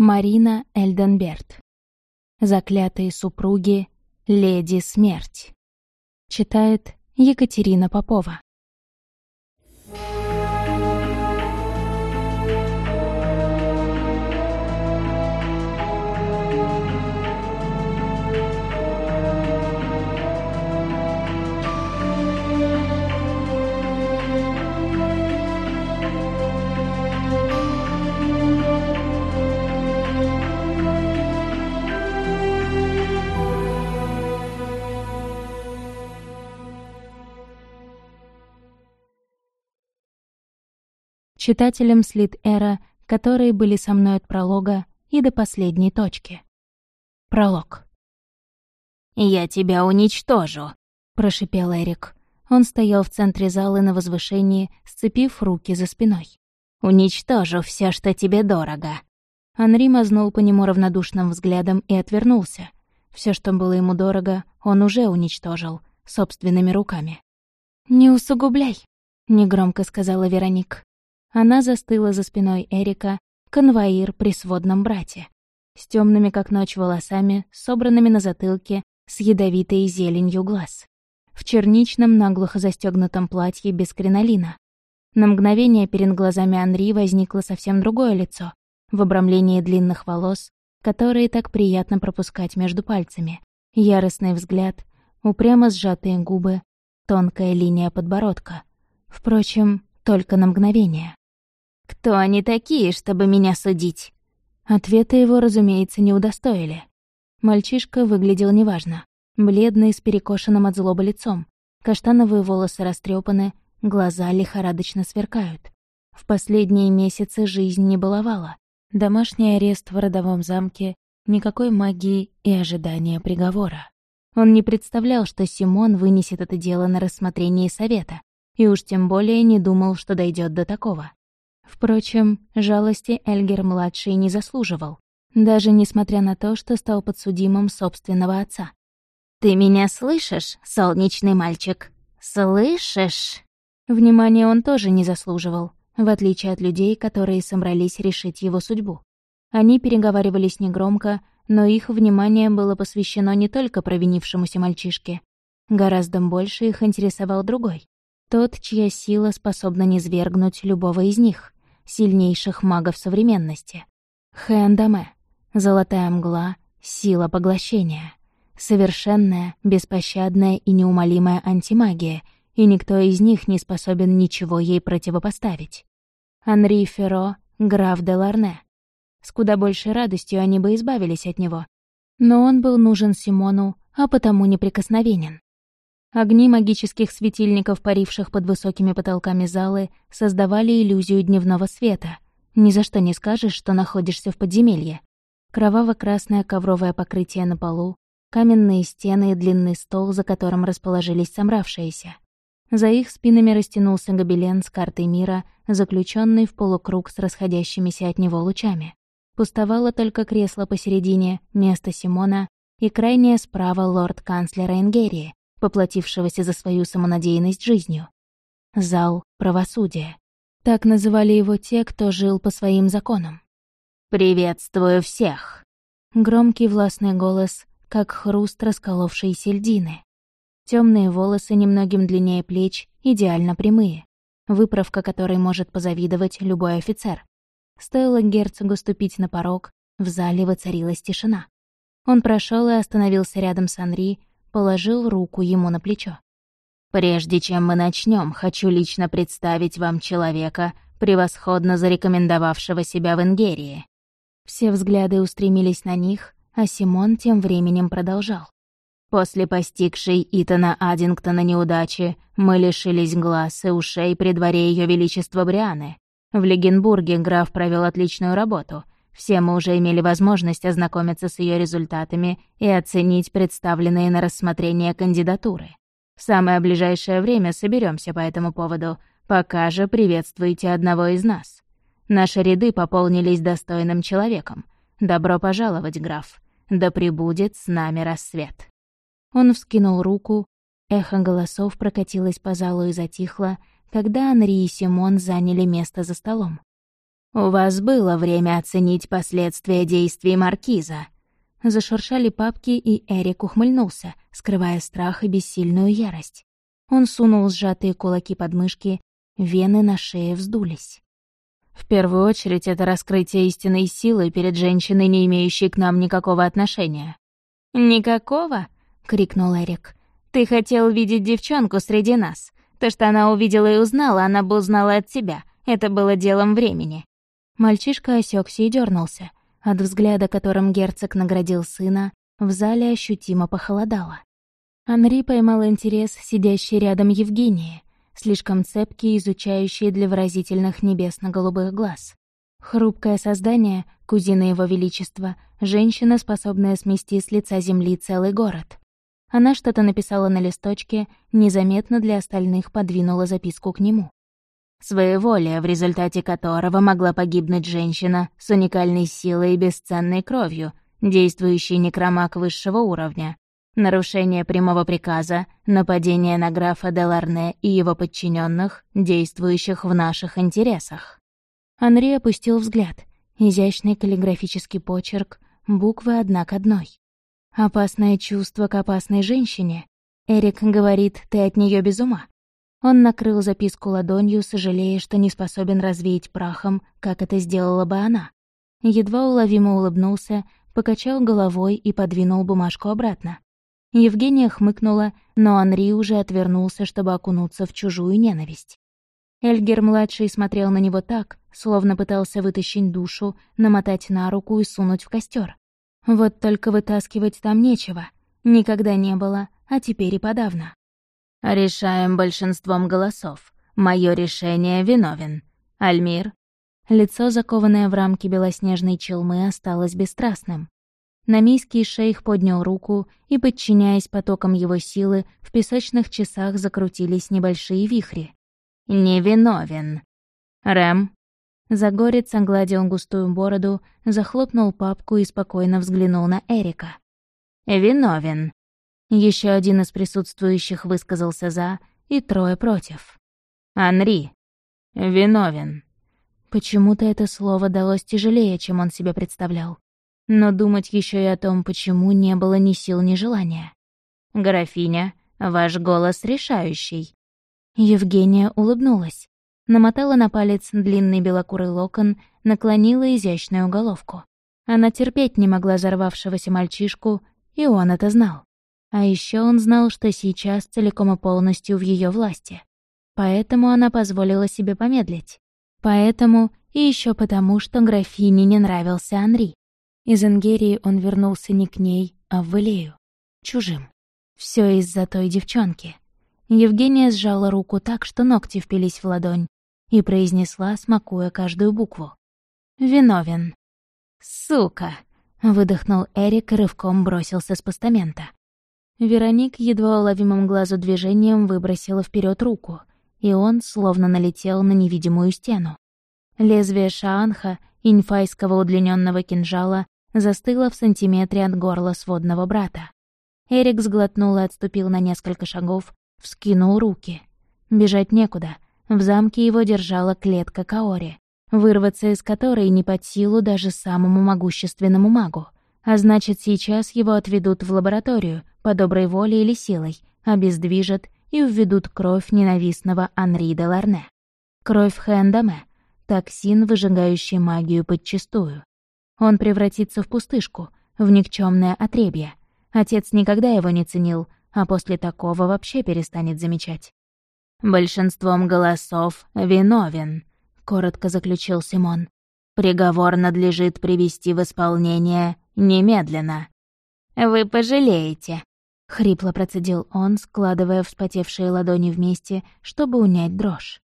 Марина Эльденберт. Заклятые супруги Леди Смерть. Читает Екатерина Попова. Читателям Слит Эра, которые были со мной от пролога и до последней точки. Пролог. «Я тебя уничтожу», — прошипел Эрик. Он стоял в центре зала на возвышении, сцепив руки за спиной. «Уничтожу все, что тебе дорого». Анри мазнул по нему равнодушным взглядом и отвернулся. Все, что было ему дорого, он уже уничтожил, собственными руками. «Не усугубляй», — негромко сказала Вероник. Она застыла за спиной Эрика, конвоир при сводном брате. С темными как ночь волосами, собранными на затылке, с ядовитой зеленью глаз. В черничном наглухо застегнутом платье без кринолина. На мгновение перед глазами Анри возникло совсем другое лицо, в обрамлении длинных волос, которые так приятно пропускать между пальцами. Яростный взгляд, упрямо сжатые губы, тонкая линия подбородка. Впрочем, только на мгновение. «Кто они такие, чтобы меня судить?» Ответа его, разумеется, не удостоили. Мальчишка выглядел неважно. Бледный, с перекошенным от злобы лицом. Каштановые волосы растрепаны, глаза лихорадочно сверкают. В последние месяцы жизнь не баловала. Домашний арест в родовом замке, никакой магии и ожидания приговора. Он не представлял, что Симон вынесет это дело на рассмотрение совета, и уж тем более не думал, что дойдет до такого. Впрочем, жалости Эльгер-младший не заслуживал, даже несмотря на то, что стал подсудимым собственного отца. «Ты меня слышишь, солнечный мальчик? Слышишь?» Внимания он тоже не заслуживал, в отличие от людей, которые собрались решить его судьбу. Они переговаривались негромко, но их внимание было посвящено не только провинившемуся мальчишке. Гораздо больше их интересовал другой. Тот, чья сила способна низвергнуть любого из них сильнейших магов современности. Хэндаме, золотая мгла, сила поглощения. Совершенная, беспощадная и неумолимая антимагия, и никто из них не способен ничего ей противопоставить. Анри Ферро, граф де Ларне. С куда большей радостью они бы избавились от него. Но он был нужен Симону, а потому неприкосновенен. Огни магических светильников, паривших под высокими потолками залы, создавали иллюзию дневного света. Ни за что не скажешь, что находишься в подземелье. Кроваво-красное ковровое покрытие на полу, каменные стены и длинный стол, за которым расположились собравшиеся. За их спинами растянулся гобелен с картой мира, заключенный в полукруг с расходящимися от него лучами. Пустовало только кресло посередине, место Симона и крайнее справа лорд-канцлера Ингерии, поплатившегося за свою самонадеянность жизнью. Зал правосудия. Так называли его те, кто жил по своим законам. «Приветствую всех!» Громкий властный голос, как хруст расколовшейся льдины. Темные волосы немногим длиннее плеч, идеально прямые. Выправка которой может позавидовать любой офицер. Стоило герцогу ступить на порог, в зале воцарилась тишина. Он прошел и остановился рядом с Анри, положил руку ему на плечо. «Прежде чем мы начнем, хочу лично представить вам человека, превосходно зарекомендовавшего себя в Ингерии». Все взгляды устремились на них, а Симон тем временем продолжал. После постигшей Итана Аддингтона неудачи мы лишились глаз и ушей при дворе Ее Величества Брианы. В Легенбурге граф провел отличную работу — все мы уже имели возможность ознакомиться с ее результатами и оценить представленные на рассмотрение кандидатуры. В самое ближайшее время соберемся по этому поводу. Пока же приветствуйте одного из нас. Наши ряды пополнились достойным человеком. Добро пожаловать, граф. Да пребудет с нами рассвет. Он вскинул руку. Эхо голосов прокатилось по залу и затихло, когда Анри и Симон заняли место за столом. «У вас было время оценить последствия действий Маркиза». Зашуршали папки, и Эрик ухмыльнулся, скрывая страх и бессильную ярость. Он сунул сжатые кулаки под мышки, вены на шее вздулись. В первую очередь, это раскрытие истинной силы перед женщиной, не имеющей к нам никакого отношения. «Никакого?» — крикнул Эрик. «Ты хотел видеть девчонку среди нас. То, что она увидела и узнала, она бы узнала от тебя. Это было делом времени». Мальчишка осекся и дернулся. От взгляда, которым герцог наградил сына, в зале ощутимо похолодало. Анри поймал интерес сидящей рядом Евгении, слишком цепкий и изучающий для выразительных небесно-голубых глаз. Хрупкое создание, кузина его величества, женщина, способная смести с лица земли целый город. Она что-то написала на листочке, незаметно для остальных подвинула записку к нему. «Своеволие, в результате которого могла погибнуть женщина с уникальной силой и бесценной кровью, действующий некромаг высшего уровня, нарушение прямого приказа, нападение на графа Деларне и его подчиненных, действующих в наших интересах. Анри опустил взгляд. Изящный каллиграфический почерк, буквы одна к одной. Опасное чувство к опасной женщине. Эрик говорит, ты от нее без ума. Он накрыл записку ладонью, сожалея, что не способен развеять прахом, как это сделала бы она. Едва уловимо улыбнулся, покачал головой и подвинул бумажку обратно. Евгения хмыкнула, но Анри уже отвернулся, чтобы окунуться в чужую ненависть. Эльгер-младший смотрел на него так, словно пытался вытащить душу, намотать на руку и сунуть в костер. Вот только вытаскивать там нечего. Никогда не было, а теперь и подавно. «Решаем большинством голосов. Мое решение виновен. Альмир?» Лицо, закованное в рамки белоснежной челмы, осталось бесстрастным. Намийский шейх поднял руку, и, подчиняясь потокам его силы, в песочных часах закрутились небольшие вихри. «Невиновен». «Рэм». Загорец огладил густую бороду, захлопнул папку и спокойно взглянул на Эрика. «Виновен». Еще один из присутствующих высказался «за», и трое против. «Анри». «Виновен». Почему-то это слово далось тяжелее, чем он себе представлял но думать еще и о том, почему не было ни сил, ни желания. «Графиня, ваш голос решающий». Евгения улыбнулась, намотала на палец длинный белокурый локон, наклонила изящную головку. Она терпеть не могла взорвавшегося мальчишку, и он это знал. А еще он знал, что сейчас целиком и полностью в ее власти. Поэтому она позволила себе помедлить. Поэтому и еще потому, что графине не нравился Анри. Из Ингерии он вернулся не к ней, а в Элею. Чужим. Все из-за той девчонки. Евгения сжала руку так, что ногти впились в ладонь, и произнесла, смакуя каждую букву. «Виновен». «Сука!» — выдохнул Эрик и рывком бросился с постамента. Вероник едва уловимым глазу движением выбросила вперед руку, и он словно налетел на невидимую стену. Лезвие шаанха, инфайского удлиненного кинжала, застыла в сантиметре от горла сводного брата. Эрик сглотнул и отступил на несколько шагов, вскинул руки. Бежать некуда. В замке его держала клетка Каори, вырваться из которой не под силу даже самому могущественному магу. А значит, сейчас его отведут в лабораторию, по доброй воле или силой, обездвижат и введут кровь ненавистного Анри де Ларне. Кровь Хэндаме, токсин, выжигающий магию подчистую. Он превратится в пустышку, в никчемное отребье. Отец никогда его не ценил, а после такого вообще перестанет замечать. «Большинством голосов виновен», — коротко заключил Симон. «Приговор надлежит привести в исполнение немедленно». «Вы пожалеете», — хрипло процедил он, складывая вспотевшие ладони вместе, чтобы унять дрожь.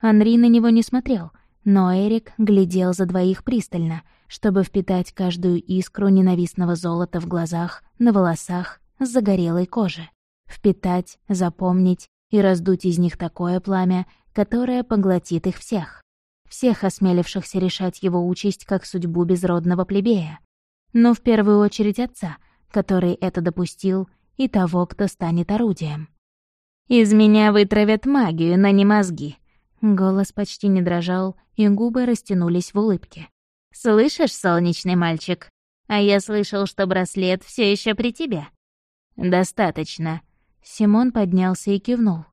Анри на него не смотрел, но Эрик глядел за двоих пристально — чтобы впитать каждую искру ненавистного золота в глазах, на волосах, с загорелой кожи. Впитать, запомнить и раздуть из них такое пламя, которое поглотит их всех. Всех осмелившихся решать его участь как судьбу безродного плебея. Но в первую очередь отца, который это допустил, и того, кто станет орудием. «Из меня вытравят магию, но не мозги. Голос почти не дрожал, и губы растянулись в улыбке. «Слышишь, солнечный мальчик? А я слышал, что браслет все еще при тебе». «Достаточно». Симон поднялся и кивнул.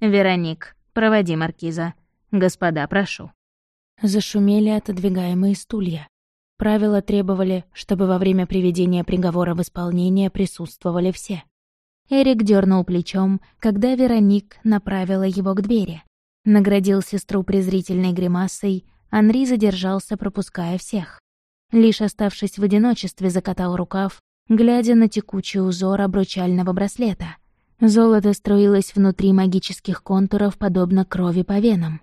«Вероник, проводи маркиза. Господа, прошу». Зашумели отодвигаемые стулья. Правила требовали, чтобы во время приведения приговора в исполнение присутствовали все. Эрик дернул плечом, когда Вероник направила его к двери. Наградил сестру презрительной гримасой, Анри задержался, пропуская всех. Лишь оставшись в одиночестве, закатал рукав, глядя на текучий узор обручального браслета. Золото струилось внутри магических контуров, подобно крови по венам.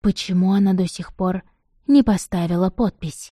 Почему она до сих пор не поставила подпись?